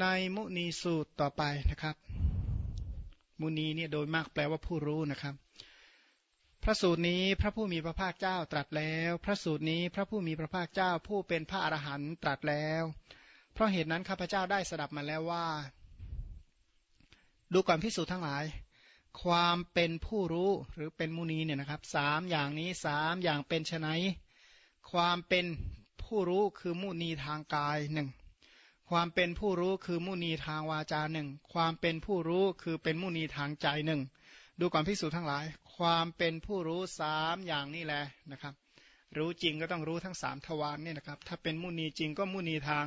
ในมุนีสูตรต่อไปนะครับ มุนีเนี่ยโดยมากแปลว่าผู้รู้นะครับ พระสูตรนี้พระผู้มีพระภาคเจ้าตรัสแล้ว พระสูตรนี้พระผู้มีพระภาคเจ้าผู้เป็นพระอรหันต์ตรัสแล้ว เพราะเหตุนั้นข้าพเจ้าได้สดับมาแล้วว่า ดูก่อนพิสูจน์ทั้งหลาย ความเป็นผู้รู้หรือเป็นมุนีเนี่ยนะครับสามอย่างนี้สามอย่างเป็นไนความเป็นผู้รู้คือมุนีทางกายหนึ่ง ความเป็นผู้รู้คือมุนีทางวาจาหนึ่ง ความเป็นผู้รู้คือเป็นมุนีทางใจหนึ่ง ดูก่อนพิสูจน์ทั้งหลาย ความเป็นผู้รู้สามอย่างนี้แหละนะครับ รู้จริงก็ต้องรู้ทั้งสามทวารนี่นะครับ ถ้าเป็นมุนีจริงก็มุนีทาง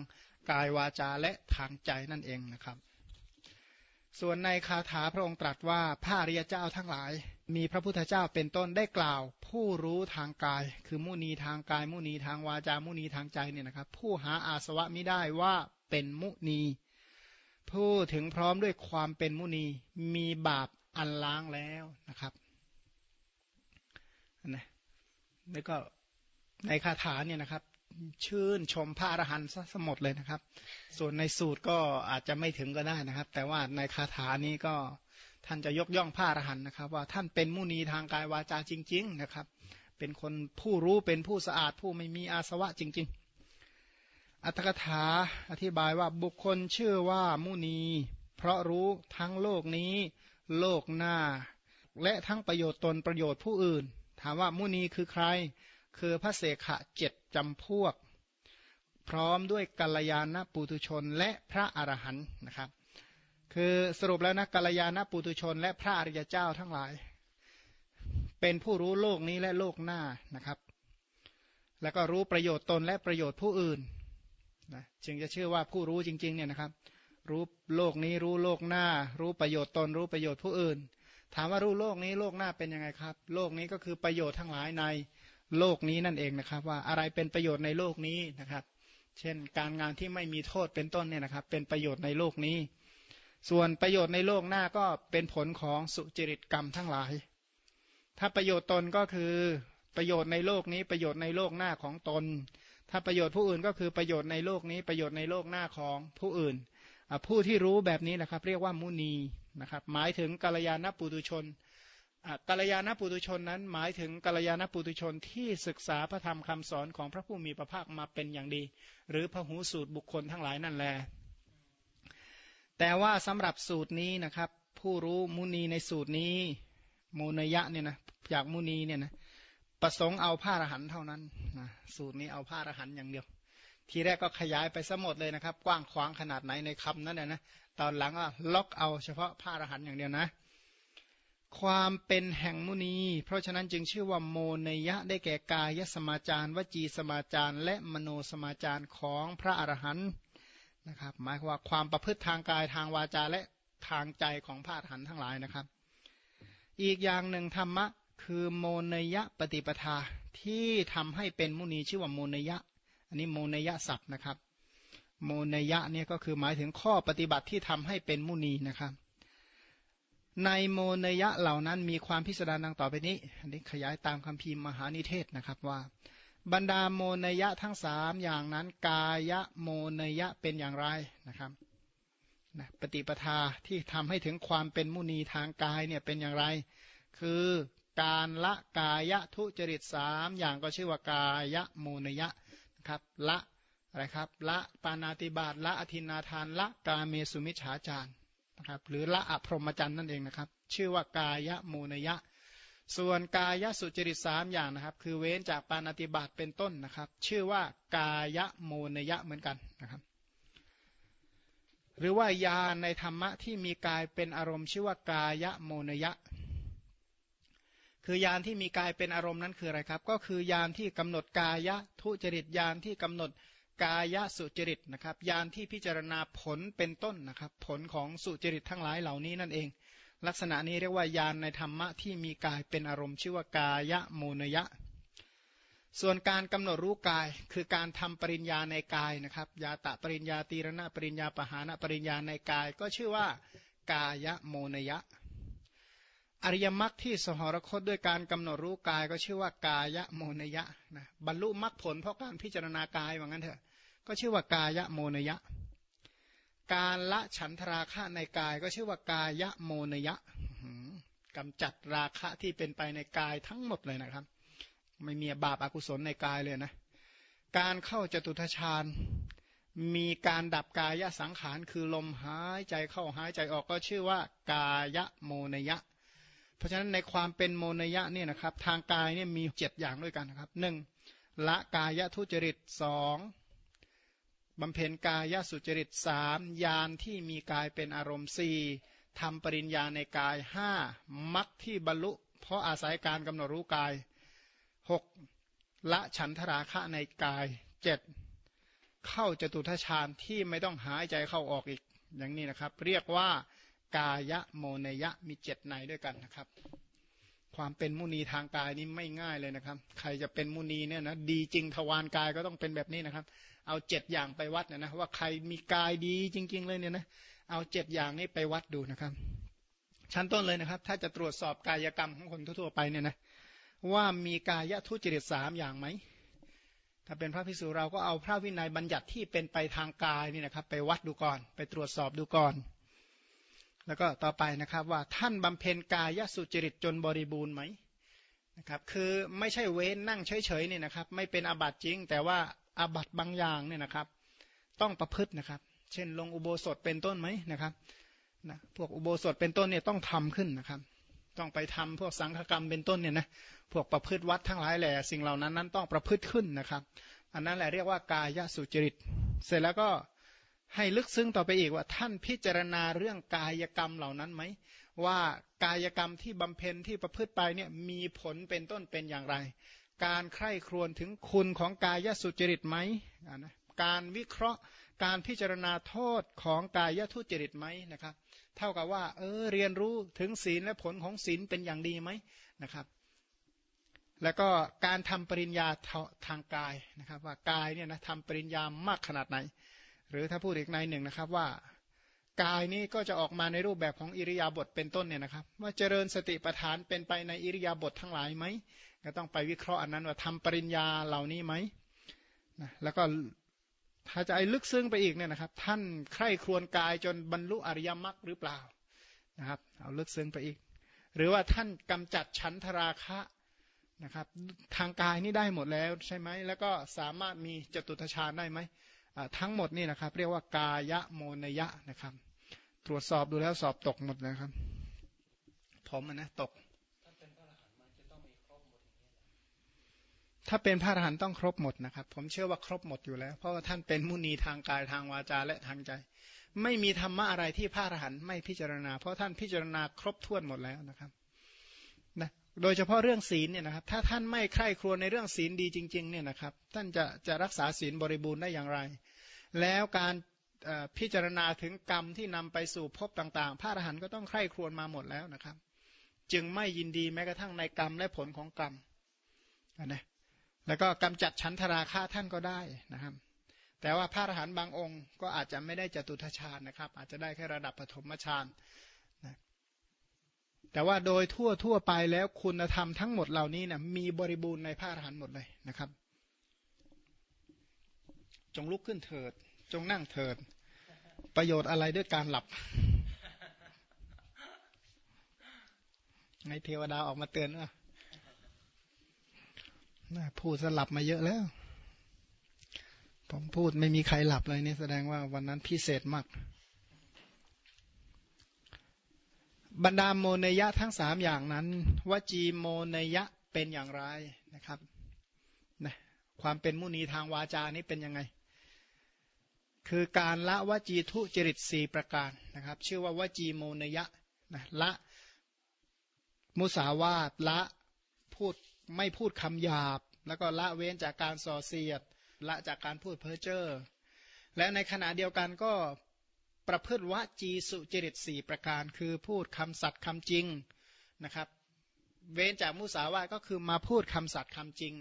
กายวาจาและทางใจนั่นเองนะครับ ส่วนในคาถาพระองค์ตรัสว่าพระอริยเจ้าทั้งหลาย มีพระพุทธเจ้าเป็นต้นได้กล่าว ผู้รู้ทางกาย คือมุนีทางกาย มุนีทางวาจา มุนีทางใจเนี่ยนะครับ ผู้หาอาสวะไม่ได้ว่า เป็นมุนีผู้ถึงพร้อมด้วยความเป็นมุนีมีบาปอันล้างแล้วนะครับนะแล้วก็ในคาถาเนี่ยนะครับ ชื่นชมพระอรหันต์ซะสมดเลยนะครับ ส่วนในสูตรก็อาจจะไม่ถึงก็ได้นะครับ แต่ว่าในคาถานี้ก็ท่านจะยกย่องพระอรหันต์นะครับ ว่าท่านเป็นมุนีทางกายวาจาจริง ๆ นะครับ เป็นคนผู้รู้เป็นผู้สะอาดผู้ไม่มีอาสวะจริง ๆ อัตถกถาอธิบายว่าบุคคลชื่อว่ามุนี เพราะรู้ทั้งโลกนี้ โลกหน้า และทั้งประโยชน์ตนประโยชน์ผู้อื่น ถามว่ามุนีคือใคร คือพระเสขะเจ็ดจำพวก พร้อมด้วยกัลยาณปุตุชนและพระอรหันต์นะครับ คือสรุปแล้วนะกัลยาณปุตุชน และพระอริยเจ้าทั้งหลาย เป็นผู้รู้โลกนี้และโลกหน้านะครับ แล้วก็รู้ประโยชน์ตนและประโยชน์ผู้อื่น นะจึงจะชื่อว่าผู้รู้จริงๆเนี่ยนะครับ รู้โลกนี้รู้โลกหน้า รู้ประโยชน์ตนรู้ประโยชน์ผู้อื่น ถามว่ารู้โลกนี้โลกหน้าเป็นยังไงครับ โลกนี้ก็คือประโยชน์ทั้งหลายในโลกนี้นั่นเองนะครับ ว่าอะไรเป็นประโยชน์ในโลกนี้นะครับ เช่นการงานที่ไม่มีโทษเป็นต้นเนี่ยนะครับ เป็นประโยชน์ในโลกนี้ ส่วนประโยชน์ในโลกหน้าก็เป็นผลของสุจริตกรรมทั้งหลาย ถ้าประโยชน์ตนก็คือประโยชน์ในโลกนี้ประโยชน์ในโลกหน้าของตน ถ้าประโยชน์ผู้อื่นก็คือประโยชน์ในโลกนี้ประโยชน์ในโลกหน้าของผู้อื่น ผู้ที่รู้แบบนี้นะครับ เรียกว่ามุนีนะครับ หมายถึงกัลยาณปุตุชนกัลยาณปุตุชนนั้น หมายถึงกัลยาณปุตุชนที่ศึกษาพระธรรมคำสอนของพระผู้มีพระภาคมาเป็นอย่างดี หรือพระหูสูตรบุคคลทั้งหลายนั่นแหละแต่ว่าสำหรับสูตรนี้นะครับ ผู้รู้มุนีในสูตรนี้มูนยะเนี่ยนะจากมุนีเนี่ยนะ ประสงค์เอาผ้าอรหันเท่านั้นนะสูตรนี้เอาผ้าอรหันอย่างเดียว ทีแรกก็ขยายไปสมดเลยนะครับ กว้างขวางขนาดไหนในคำนั้นนะตอนหลังก็ล็อกเอาเฉพาะผ้าอรหันอย่างเดียวนะความเป็นแห่งมุนี เพราะฉะนั้นจึงชื่อว่าโมนยะได้แก่กายสมาจารวจีสมาจารและมโนสมาจารของพระอรหันต์นะครับ หมายว่าความประพฤติทางกายทางวาจาและทางใจของพระอรหันต์ทั้งหลายนะครับ อีกอย่างหนึ่งธรรมะ คือโมนยะปฏิปทาที่ทำให้เป็นมุนีชื่อว่าโมนยะ อันนี้โมนยะศัพท์นะครับ โมนยะเนี่ยก็คือหมายถึงข้อปฏิบัติที่ทำให้เป็นมุนีนะครับ ในโมนยะเหล่านั้นมีความพิสดารดังต่อไปนี้ อันนี้ขยายตามคำพีมพ์มหานิเทศนะครับว่า บรรดาโมนยะทั้งสามอย่างนั้นกายะโมนยะเป็นอย่างไรนะครับนะปฏิปทาที่ทำให้ถึงความเป็นมุนีทางกายเนี่ยเป็นอย่างไร คือ การละกายทุจริตสามอย่างก็ชื่อว่ากายมูนยะนะครับละอะไรครับละปานาติบาตละอธินาทานละกาเมสุมิชฌาจารนะครับหรือละอพรหมจรรย์นั่นเองนะครับ ชื่อว่ากายมูนยะ ส่วนกายสุจริตสามอย่างนะครับ คือเว้นจากปานาติบาตเป็นต้นนะครับ ชื่อว่ากายโมนยะเหมือนกันนะครับหรือว่ายาในธรรมะที่มีกายเป็นอารมณ์ชื่อว่ากายโมนยะ คือยานที่มีกายเป็นอารมณ์นั้นคืออะไรครับ ก็คือยานที่กำหนดกายะทุจริตยานที่กำหนดกายะสุจริตนะครับยานที่พิจารณาผลเป็นต้นนะครับ ผลของสุจริตทั้งหลายเหล่านี้นั่นเอง ลักษณะนี้เรียกว่ายานในธรรมะที่มีกายเป็นอารมณ์ชื่อว่ากายะโมนยะ ส่วนการกำหนดรู้กายคือการทำปริญญาในกายนะครับยาตะปริญญาตีรณะปริญญาปหานะปริญญาในกาย ก็ชื่อว่ากายะโมนยะ อริยมรรคที่สหรคตด้วยการกำหนดรู้กายก็ชื่อว่ากายโมนยะนะบรรลุมรรคผลเพราะการพิจารณากายว่างั้นเถอะ ก็ชื่อว่ากายะโมนยะ การละฉันทราคะในกายก็ชื่อว่ากายโมนยะกำจัดราคะที่เป็นไปในกายทั้งหมดเลยนะครับ ไม่มีบาปอากุศลในกายเลยนะ การเข้าจตุทชาญมีการดับกายสังขารคือลมหายใจเข้าหายใจออกก็ชื่อว่ากายโมนยะ เพราะฉะนั้นในความเป็นโมนยะเนี่ยนะครับทางกายเนี่ยมีเจ็ดอย่างด้วยกันนะครับหนึ่งละกายทุจริตสองบำเพ็ญกายสุจริตสามยานที่มีกายเป็นอารมณ์สี่ทำปริญญาในกายห้ามักที่บรรลุ เพราะอาศัยการกำหนดรู้กายหกละฉันทราคะในกายเจ็ดเข้าจตุทชาญที่ไม่ต้องหายใจเข้าออกอีกอย่างนี้นะครับ เรียกว่า กายะโมเนยะมีเจ็ดในด้วยกันนะครับ ความเป็นมุนีทางกายนี่ไม่ง่ายเลยนะครับ ใครจะเป็นมุนีเนี่ยนะดีจริงทวารกายก็ต้องเป็นแบบนี้นะครับ เอาเจ็ดอย่างไปวัดนะนะว่าใครมีกายดีจริง ๆ เลยเนี่ยนะเอาเจ็ดอย่างนี้ไปวัดดูนะครับ ชั้นต้นเลยนะครับ ถ้าจะตรวจสอบกายกรรมของคนทั่วไปเนี่ยนะว่ามีกายทุจริตสามอย่างไหมถ้าเป็นพระพิสุเราก็เอาพระวินัยบัญญัติที่เป็นไปทางกายนี่นะครับ ไปวัดดูก่อน ไปตรวจสอบดูก่อน แล้วก็ต่อไปนะครับว่าท่านบำเพ็ญกายสุจริตจนบริบูรณ์ไหมนะครับคือไม่ใช่เว้นนั่งเฉยๆนี่นะครับ ไม่เป็นอาบัติจริง แต่ว่าอาบัติบางอย่างเนี่ยนะครับ ต้องประพฤตินะครับ เช่นลงอุโบสถเป็นต้นไหมนะครับนะพวกอุโบสถเป็นต้นเนี่ยต้องทำขึ้นนะครับ ต้องไปทำพวกสังฆกรรมเป็นต้นเนี่ยนะพวกประพฤติวัดทั้งหลายแหล่สิ่งเหล่านั้นนั้นต้องประพฤติขึ้นนะครับ อันนั้นแหละเรียกว่ากายสุจริต เสร็จแล้วก็ ให้ลึกซึ้งต่อไปอีกว่าท่านพิจารณาเรื่องกายกรรมเหล่านั้นไหม ว่ากายกรรมที่บำเพ็ญที่ประพฤติไปเนี่ยมีผลเป็นต้นเป็นอย่างไร การใคร่ครวญถึงคุณของกายสุจริตไหมนะการวิเคราะห์การพิจารณาโทษของกายทุจริตไหมนะครับ เท่ากับว่าเออเรียนรู้ถึงศีลและผลของศีลเป็นอย่างดีไหมนะครับแล้วก็การทำปริญญาทางกายนะครับ ว่ากายเนี่ยนะทำปริญญามากขนาดไหน หรือถ้าพูดอีกในหนึ่งนะครับว่ากายนี้ก็จะออกมาในรูปแบบของอิริยาบถเป็นต้นเนี่ยนะครับ ว่าเจริญสติปัฏฐานเป็นไปในอิริยาบถททั้งหลายไหมก็ต้องไปวิเคราะห์อันนั้นว่าทำปริญญาเหล่านี้ไหมนะแล้วก็ถ้าจะไอ้ลึกซึ้งไปอีกเนี่ยนะครับ ท่านใคร่ครวญกายจนบรรลุอริยมรรคหรือเปล่านะครับ เอาลึกซึ้งไปอีก หรือว่าท่านกำจัดฉันทราคะนะครับ ทางกายนี่ได้หมดแล้วใช่ไหมแล้วก็สามารถมีจตุทชาญได้ไหม ทั้งหมดนี่นะครับ เรียกว่ากายะโมนยะนะครับ ตรวจสอบดูแล้วสอบตกหมดนะครับ ผมนะตก ถ้าเป็นพระอรหันต์ต้องครบหมดนะครับ ผมเชื่อว่าครบหมดอยู่แล้ว เพราะว่าท่านเป็นมุนีทางกายทางวาจาและทางใจ ไม่มีธรรมะอะไรที่พระอรหันต์ไม่พิจารณา เพราะท่านพิจารณาครบถ้วนหมดแล้วนะครับ โดยเฉพาะเรื่องศีลเนี่ยนะครับ ถ้าท่านไม่ใคร่ครวญในเรื่องศีลดีจริงๆเนี่ยนะครับ ท่านจะจะรักษาศีลบริบูรณ์ได้อย่างไร แล้วการพิจารณาถึงกรรมที่นำไปสู่ภพต่างๆ พระอรหันต์ก็ต้องใคร่ครวญมาหมดแล้วนะครับ จึงไม่ยินดีแม้กระทั่งในกรรมและผลของกรรมนะแล้วก็กำจัดชั้นทราคาท่านก็ได้นะครับ แต่ว่าพระอรหันต์บางองค์ก็อาจจะไม่ได้จตุทชาญนะครับ อาจจะได้แค่ระดับปฐมฌาน แต่ว่าโดยทั่วทั่วไปแล้วคุณธรรมทั้งหมดเหล่านี้นะมีบริบูรณ์ในพระอรหันต์หมดเลยนะครับ จงลุกขึ้นเถิด จงนั่งเถิด ประโยชน์อะไรด้วยการหลับไงเทวดาออกมาเตือนว่าพูดสลับมาเยอะแล้ว ผมพูดไม่มีใครหลับเลยนี่แสดงว่าวันนั้นพิเศษมาก บรรดาโมเนยะทั้งสามอย่างนั้นวจีโมเนยะเป็นอย่างไรนะครับนะความเป็นมุนีทางวาจานี้เป็นยังไง คือการละวจีทุจริตสี่ประการนะครับ ชื่อว่าวจีโมเนยะนะละมุสาวาตละพูดไม่พูดคำหยาบ แล้วก็ละเว้นจากการส่อเสียด ละจากการพูดเพ้อเจ้อและในขณะเดียวกันก็ ประพฤติวจีสุจริตสี่ประการ คือพูดคำสัตย์คำจริงนะครับ เว้นจากมุสาวาทก็คือมาพูดคำสัตย์คำจริง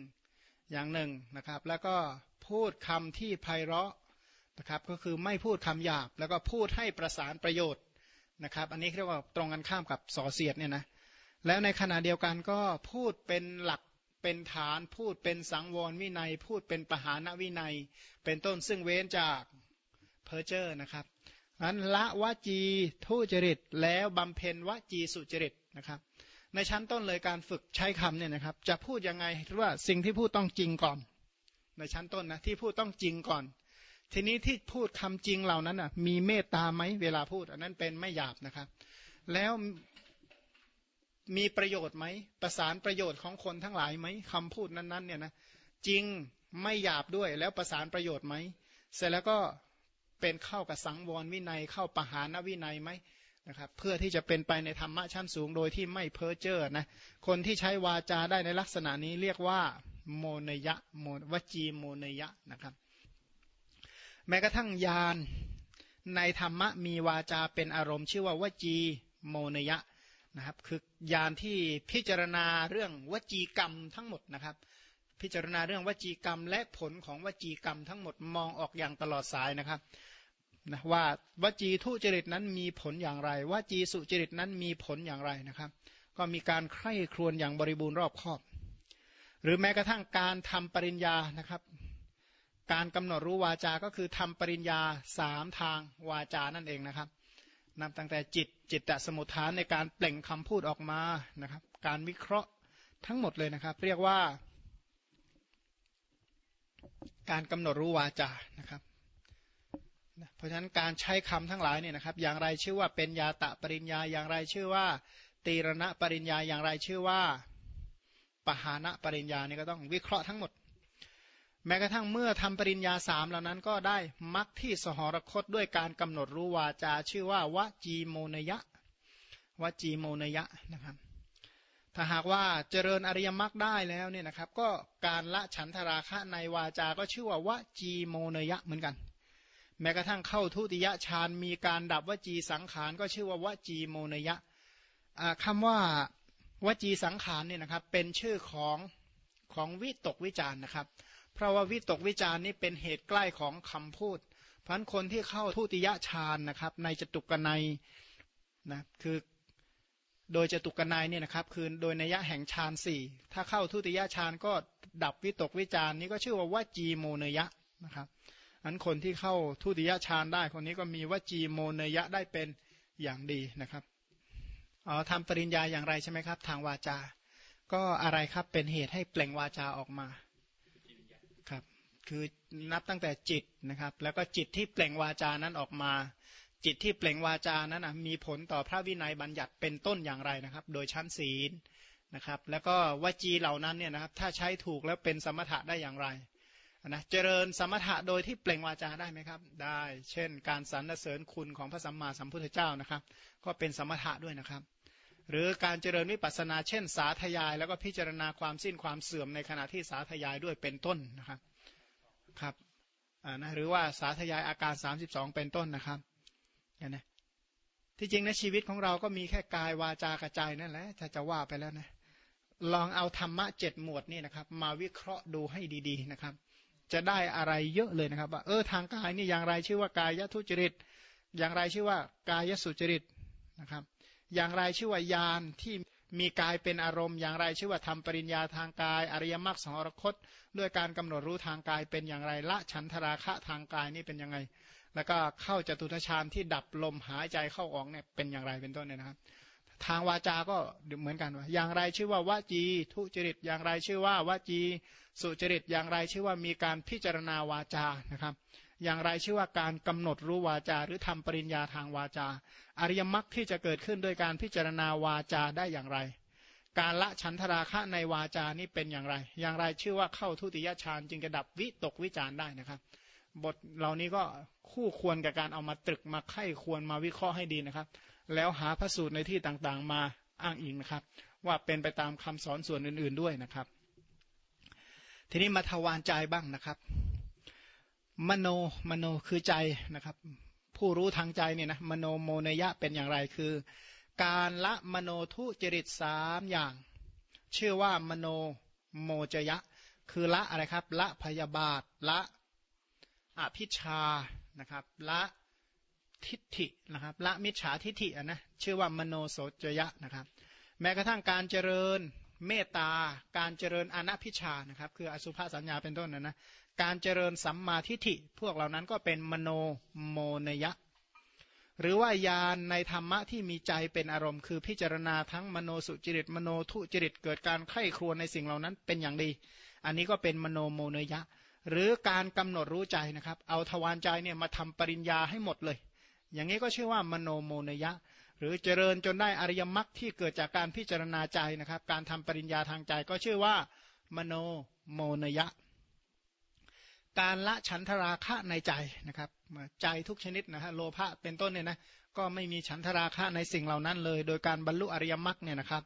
อย่างหนึ่งนะครับ แล้วก็พูดคำที่ไพเราะนะครับ ก็คือไม่พูดคำหยาบ แล้วก็พูดให้ประสานประโยชน์นะครับ อันนี้เรียกว่าตรงกันข้ามกับส่อเสียดเนี่ยนะแล้วในขณะเดียวกันก็พูดเป็นหลักเป็นฐานพูดเป็นสังวรวินัย พูดเป็นปหานวินัย เป็นต้นซึ่งเว้นจากเพอร์เจอร์นะครับ นั้นละวจีทุจริตแล้วบำเพ็ญวจีสุจริตนะครับ ในชั้นต้นเลยการฝึกใช้คำเนี่ยนะครับ จะพูดยังไงว่าสิ่งที่พูดต้องจริงก่อน ในชั้นต้นนะที่พูดต้องจริงก่อน ทีนี้ที่พูดคำจริงเหล่านั้นอะมีเมตตาไหมเวลาพูด อันนั้นเป็นไม่หยาบนะครับ แล้วมีประโยชน์ไหมประสานประโยชน์ของคนทั้งหลายไหมคำพูดนั้นๆเนี่ยนะจริงไม่หยาบด้วยแล้วประสานประโยชน์ไหมเสร็จแล้วก็ เป็นเข้ากับสังวรวินัยเข้าปหานวินัยไหมนะครับเพื่อที่จะเป็นไปในธรรมะชั้นสูงโดยที่ไม่เพ้อเจ้อนะคนที่ใช้วาจาได้ในลักษณะนี้เรียกว่าโมนยะโมวจีโมนยะนะครับ แม้กระทั่งยานในธรรมะมีวาจาเป็นอารมณ์ ชื่อว่าวจีโมนยะนะครับคือยานที่พิจารณาเรื่องวจีกรรมทั้งหมดนะครับ พิจารณาเรื่องวจีกรรม และผลของวจีกรรมทั้งหมดมองออกอย่างตลอดสายนะครับนะว่าวจีทุจริตนั้นมีผลอย่างไรวจีสุจริตนั้นมีผลอย่างไรนะครับ ก็มีการใคร่ครวญอย่างบริบูรณ์รอบคอบ หรือแม้กระทั่งการทำปริญญานะครับ การกำหนดรู้วาจาก็คือทำปริญญาสามทางวาจานั่นเองนะครับนับตั้งแต่จิตจิตตสมุทฐานในการเปล่งคำพูดออกมานะครับ การวิเคราะห์ทั้งหมดเลยนะครับ เรียกว่า การกำหนดรู้วาจานะครับเพราะฉะนั้นการใช้คำทั้งหลายเนี่ยนะครับ อย่างไรชื่อว่าเป็นยาตะปริญญา อย่างไรชื่อว่า ตีรณะปริญญา อย่างไรชื่อว่าปหานะปริญญานี่ก็ต้องวิเคราะห์ทั้งหมด แม้กระทั่งเมื่อทำปริญญาสามเหล่านั้นก็ได้มักที่สหรคตด้วยการกำหนดรู้วาจา ชื่อว่าวจีโมนยะวจีโมนยะนะครับ ถ้าหากว่าเจริญอริยมรรคได้แล้วเนี่ยนะครับ ก็การละฉันทราคะในวาจา ก็ชื่อว่าวจีโมเนยะเหมือนกัน แม้กระทั่งเข้าทุติยฌานมีการดับวจีสังขาร ก็ชื่อว่าวจีโมเนยะคำว่าวจีสังขารเนี่ยนะครับเป็นชื่อของของวิตกวิจารนะครับ เพราะว่าวิตกวิจารนี้เป็นเหตุใกล้ของคำพูดพันคนที่เข้าทุติยฌานนะครับ ในจตุกนัยนะคือ โดยจตุกนัยเนี่ยนะครับคือโดยนัยะแห่งฌานสี่ถ้าเข้าทุติยฌานก็ดับวิตกวิจารนี้ก็ชื่อว่าวจีโมเนยะนะครับอันคนที่เข้าทุติยฌานได้คนนี้ก็มีวจีโมเนยะได้เป็นอย่างดีนะครับอ๋อทำปริญญาอย่างไรใช่ไหมครับ ทางวาจา ก็อะไรครับเป็นเหตุให้เปล่งวาจาออกมาครับ คือนับตั้งแต่จิตนะครับ แล้วก็จิตที่เปล่งวาจานั้นออกมา จิตที่เปล่งวาจานั้นนะมีผลต่อพระวินัยบัญญัติเป็นต้นอย่างไรนะครับ โดยชั้นศีลนะครับ แล้วก็วจีเหล่านั้นเนี่ยนะครับ ถ้าใช้ถูกแล้วเป็นสมถะได้อย่างไรนะเจริญสมถะโดยที่เปล่งวาจาได้ไหมครับ ได้ เช่น การสรรเสริญคุณของพระสัมมาสัมพุทธเจ้านะครับ ก็เป็นสมถะด้วยนะครับ หรือการเจริญวิปัสสนา เช่น สาธยาย แล้วก็พิจารณาความสิ้นความเสื่อมในขณะที่สาธยายด้วยเป็นต้นนะครับครับนะหรือว่าสาธยายอาการ 32 เป็นต้นนะครับ นะที่จริงในชีวิตของเราก็มีแค่กายวาจากระใจนั่นแหละถ้าจะว่าไปแล้วนะลองเอาธรรมะเจ็ดหมวดนี่นะครับ มาวิเคราะห์ดูให้ดีๆนะครับ จะได้อะไรเยอะเลยนะครับว่าเออทางกายนี่อย่างไรชื่อว่ากายทุจริต อย่างไรชื่อว่ากายสุจริตนะครับ อย่างไรชื่อว่ายานที่มีกายเป็นอารมณ์ อย่างไรชื่อว่าทำปริญญาทางกาย อริยมรรคสองอรคต ด้วยการกำหนดรู้ทางกายเป็นอย่างไรละฉันทราคะทางกายนี่เป็นยังไง แล้วก็เข้าจตุทชาญที่ดับลมหายใจเข้าออกเนี่ยเป็นอย่างไรเป็นต้นเนี่ยนะครับ ทางวาจา ก็เหมือนกันว่า อย่างไรชื่อว่าวจี ทุจริตอย่างไรชื่อว่าวจี สุจริตอย่างไรชื่อว่ามีการพิจารณาวาจานะครับ อย่างไรชื่อว่าการกำหนดรู้วาจา หรือทำปริญญาทางวาจา อริยมรรคที่จะเกิดขึ้นโดยการพิจารณาวาจาได้อย่างไร การละฉันทราคะในวาจานี้เป็นอย่างไร อย่างไรชื่อว่าเข้าทุติยฌานจึงจะดับวิตกวิจารได้นะครับ บทเหล่านี้ก็ คู่ควรกับการเอามาตรึกมาไข้ควรมาวิเคราะห์ให้ดีนะครับ แล้วหาพระสูตรในที่ต่างๆ มาอ้างอิงนะครับ ว่าเป็นไปตามคำสอนส่วนอื่น ๆด้วยนะครับ ทีนี้มาทวารใจบ้างนะครับ มโนมโนคือใจนะครับ ผู้รู้ทางใจเนี่ยนะมโนโมนยะเป็นอย่างไรคือ การละมโนทุจริตสามอย่าง ชื่อว่ามโนโมจยะ คือละอะไรครับ ละพยาบาทละอภิชา นะครับละทิฏฐินะครับละมิจฉาทิฏฐินะชื่อว่ามโนโสจยะนะครับ แม้กระทั่งการเจริญเมตตา การเจริญอนัพิชานะครับ คืออสุภาสัญญาเป็นต้นนะนะการเจริญสัมมาทิฏฐิ พวกเหล่านั้นก็เป็นมโนโมนยะ หรือว่ายานในธรรมะที่มีใจเป็นอารมณ์ คือพิจารณาทั้งมโนสุจริตมโนทุจริตเกิดการไข้ครวญในสิ่งเหล่านั้นเป็นอย่างดี อันนี้ก็เป็นมโนโมเนยยะ หรือการกำหนดรู้ใจนะครับ เอาทวารใจเนี่ยมาทำปริญญาให้หมดเลย อย่างนี้ก็ชื่อว่ามโนโมเนยยะ หรือเจริญจนได้อริยมรรคที่เกิดจากการพิจารณาใจนะครับ การทำปริญญาทางใจก็ชื่อว่ามโนโมเนยยะ การละฉันทราคะในใจนะครับใจทุกชนิดนะฮะโลภะเป็นต้นเนี่ยนะก็ไม่มีฉันทราคะในสิ่งเหล่านั้นเลย โดยการบรรลุอริยมรรคเนี่ยนะครับ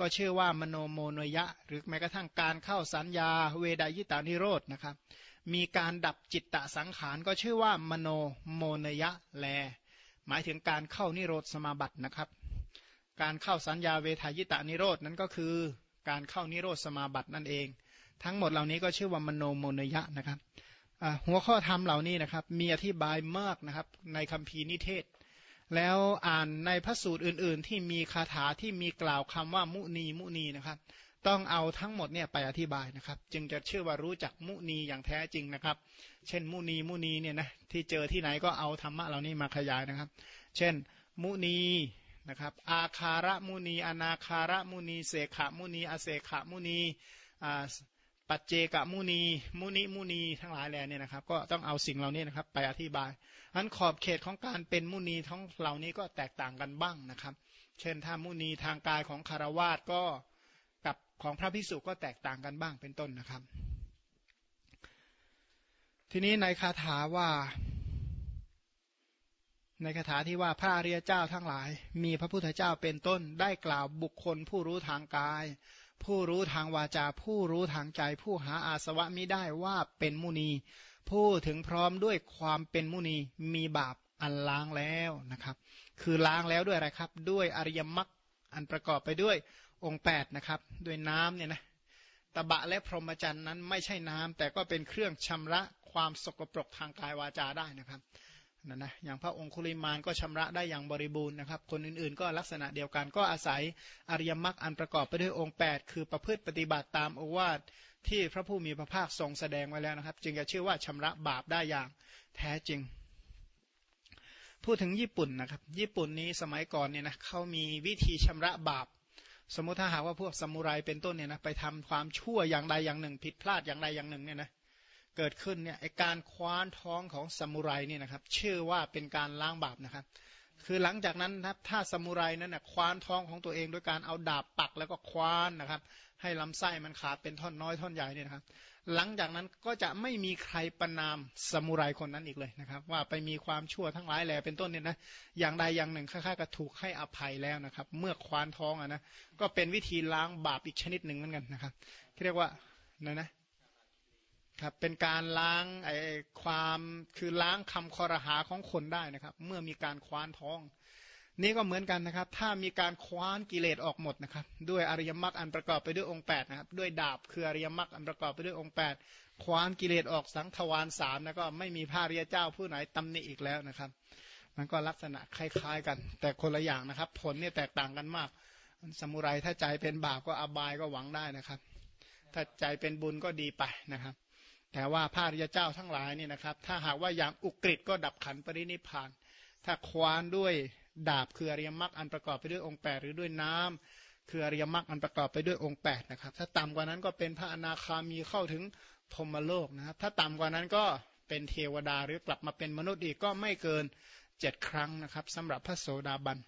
ก็ชื่อว่ามโนโมเนยยะ หรือแม้กระทั่งการเข้าสัญญาเวดายิตานิโรธนะครับ มีการดับจิตตสังขารก็ชื่อว่ามโนโมเนยยะแล หมายถึงการเข้านิโรธสมาบัตินะครับ การเข้าสัญญาเวทายิตานิโรธนั้นก็คือการเข้านิโรธสมาบัตินั่นเอง ทั้งหมดเหล่านี้ก็ชื่อว่ามโนโมเนยยะนะครับหัวข้อธรรมเหล่านี้นะครับมีอธิบายมากนะครับในคัมภีร์นิทเทส แล้วอ่านในพระสูตรอื่น ๆ ที่มีคาถาที่มีกล่าวคำว่ามุนีมุนีนะครับ ต้องเอาทั้งหมดเนี่ยไปอธิบายนะครับ จึงจะเชื่อว่ารู้จักมุนีอย่างแท้จริงนะครับ เช่นมุนีมุนีเนี่ยนะที่เจอที่ไหนก็เอาธรรมะเหล่านี้มาขยายนะครับ เช่น มุนีนะครับอาคาระมุนีอนาคาระมุนีเสขะมุนีอเสขะมุนี ปัจเจกมุนีมุนีมุนีทั้งหลายแหล่เนี่ยนะครับ ก็ต้องเอาสิ่งเหล่านี้นะครับ ไปอธิบายอันขอบเขตของการเป็นมุนีทั้งเหล่านี้ก็แตกต่างกันบ้างนะครับ เช่นถ้ามุนีทางกายของคารวาสก็กับของพระพิสุก็แตกต่างกันบ้างเป็นต้นนะครับ ทีนี้ในคาถาว่า ในคาถาที่ว่าพระอริยเจ้าทั้งหลาย มีพระพุทธเจ้าเป็นต้นได้กล่าวบุคคลผู้รู้ทางกาย ผู้รู้ทางวาจา ผู้รู้ทางใจ ผู้หาอาสวะมิได้ว่าเป็นมุนี ผู้ถึงพร้อมด้วยความเป็นมุนีมีบาปอันล้างแล้วนะครับ คือล้างแล้วด้วยอะไรครับ ด้วยอริยมรรคอันประกอบไปด้วยองค์8นะครับด้วยน้ำเนี่ยนะตะบะและพรหมจรรย์นั้นไม่ใช่น้ำแต่ก็เป็นเครื่องชำระความสกปรกทางกายวาจาได้นะครับ นั่นะอย่างพระองคุลิมานก็ชำระได้อย่างบริบูรณ์นะครับ คนอื่นๆ ก็ลักษณะเดียวกัน ก็อาศัยอริยมรรคอันประกอบไปด้วยองค์ 8 คือประพฤติปฏิบัติตามโอวาทที่พระผู้มีพระภาคทรงแสดงไว้แล้วนะครับ จึงจะชื่อว่าชำระบาปได้อย่างแท้จริง พูดถึงญี่ปุ่นนะครับ ญี่ปุ่นนี้สมัยก่อนเนี่ยนะเขามีวิธีชำระบาป สมมติถ้าหากว่าพวกสมุไรเป็นต้นเนี่ยนะไปทำความชั่วอย่างใดอย่างหนึ่ง ผิดพลาดอย่างใดอย่างหนึ่งเนี่ยนะ เกิดขึ้นเนี่ยไอการคว้านท้องของสมุไรเนี่ยนะครับชื่อว่าเป็นการล้างบาปนะครับ คือหลังจากนั้นครับถ้าสมุไรนั้นนะคว้านท้องของตัวเอง ด้วยการเอาดาบปักแล้วก็คว้านนะครับ ให้ลำไส้มันขาดเป็นท่อนน้อยท่อนใหญ่เนี่ยนะครับ หลังจากนั้นก็จะไม่มีใครประนามสมุไรคนนั้นอีกเลยนะครับ ว่าไปมีความชั่วทั้งหลายแหล่เป็นต้นเนี่ยนะอย่างใดอย่างหนึ่งค่าๆก็ถูกให้อภัยแล้วนะครับ เมื่อควานท้องอะนะก็เป็นวิธีล้างบาปอีกชนิดหนึ่งเหมือนกันนะครับเรียกว่านะนะ ครับเป็นการล้างไอ้ความคือล้างคำคอรหาของคนได้นะครับ เมื่อมีการคว้านท้อง นี่ก็เหมือนกันนะครับ ถ้ามีการคว้านกิเลสออกหมดนะครับ ด้วยอริยมรรคอันประกอบไปด้วยองค์8นะครับด้วยดาบคืออริยมรรคอันประกอบไปด้วยองค์ 8 คว้านกิเลสออกสังทวารสามแล้วก็ไม่มีพระริยเจ้าผู้ไหนตำหนิอีกแล้วนะครับ มันก็ลักษณะคล้าย ๆ กัน แต่คนละอย่างนะครับ ผลเนี่ยแตกต่างกันมากสมุไรถ้าใจเป็นบาปก็อบายก็หวังได้นะครับ ถ้าใจเป็นบุญก็ดีไปนะครับ แต่ว่าพระริยเจ้าทั้งหลายเนี่ยนะครับ ถ้าหากว่าอย่างอุกฤษก็ดับขันปรินิพาน ถ้าควานด้วยดาบคืออริยมรรคอันประกอบไปด้วยองค์8หรือด้วยน้ำคืออริยมรรคอันประกอบไปด้วยองค์8นะครับ ถ้าต่ำกว่านั้นก็เป็นพระอนาคามีเข้าถึงพรมโลกนะครับ ถ้าต่ำกว่านั้นก็เป็นเทวดาหรือกลับมาเป็นมนุษย์อีกก็ไม่เกินเจ็ดครั้งนะครับสำหรับพระโสดาบัน